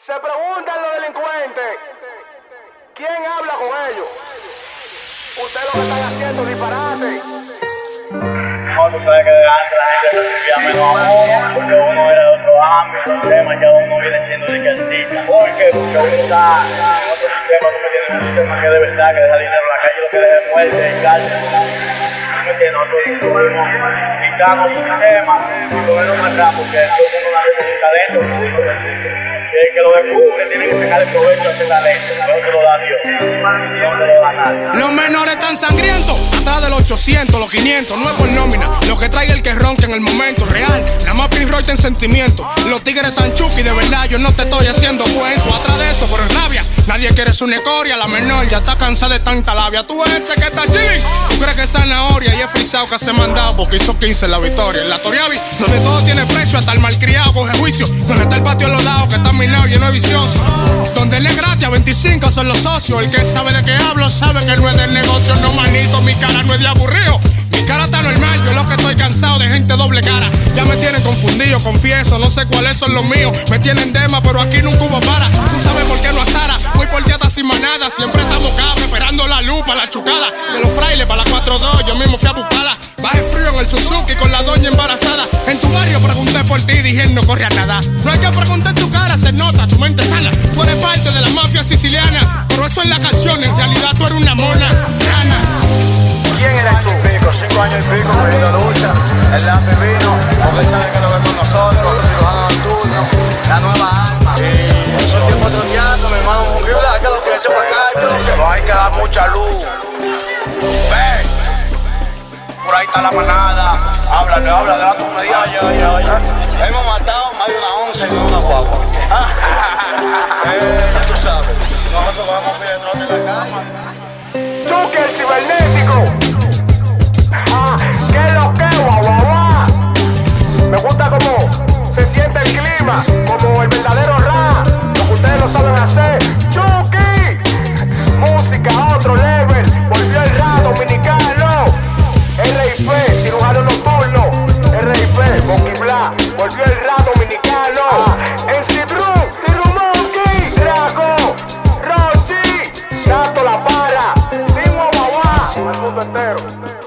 Se preguntan los delincuentes, ¿quién habla con ellos? Ustedes lo que están haciendo disparate. No, tú sabes que antes la gente recibía menos porque uno era de otro ámbito, el tema ya uno viene siendo de que artista. Porque, uno está en otro sistema, tú me tienes un sistema que de verdad, que deja dinero en la calle, lo que deja es muerte y cárcel. Tú me quitamos un sistema y cogerlo más rápido, porque todo el mundo necesita talento, el que lo descubre tiene que sacar el provecho talento, no te lo da Dios. Los menores están sangrientos, atrás de los 800, los 500, no es por nómina. Lo que trae el que ronca en el momento real. La más Roy en sentimiento. Los tigres están chuki, de verdad, yo no te estoy haciendo cuento. Atrás de eso, por rabia. Nadie quiere su necoria, la menor ya está cansada de tanta labia. Tú ese que está chilling, tú crees que es zanahoria y es frisado que se mandado porque hizo 15 en la victoria. En la Toriavi, donde todo tiene precio, hasta el malcriado coge juicio. Donde está el patio de los lados que está minado lleno de vicioso. Donde es gratis, a 25 son los socios. El que sabe de qué hablo sabe que no es del negocio. No, manito, mi cara no es de aburrido. Mi cara está normal, yo lo que estoy cansado de gente doble cara. Ya me tienen confundido, confieso, no sé cuáles son los míos. Me tienen dema, pero aquí nunca hubo para. Tú sabes por qué no asara. Sin manada, siempre estamos cabros esperando la lupa, la chucada. De los frailes para la 4-2, yo mismo fui a buscarla. Baje frío en el Suzuki con la doña embarazada. En tu barrio pregunté por ti, dije no corre a nada. No hay que preguntar tu cara, se nota, tu mente sana. Tú eres parte de la mafia siciliana, pero eso es la canción, en realidad tú eres una mona. ¿Quién eres tú? cinco años mucha luz. Ve, por ahí está la manada. Háblale, háblale, da tu medida. Ay, ay, ay. Hemos matado más de una once en una guagua. eh, ya tú sabes. Nosotros vamos a pedir detrás de la cama. Choque el cibernético. volvió el rap dominicano. Ah. En Citrus, Citrus Monkey, Drago, Rochi, Tato La Para, Timo Babá, el mundo entero.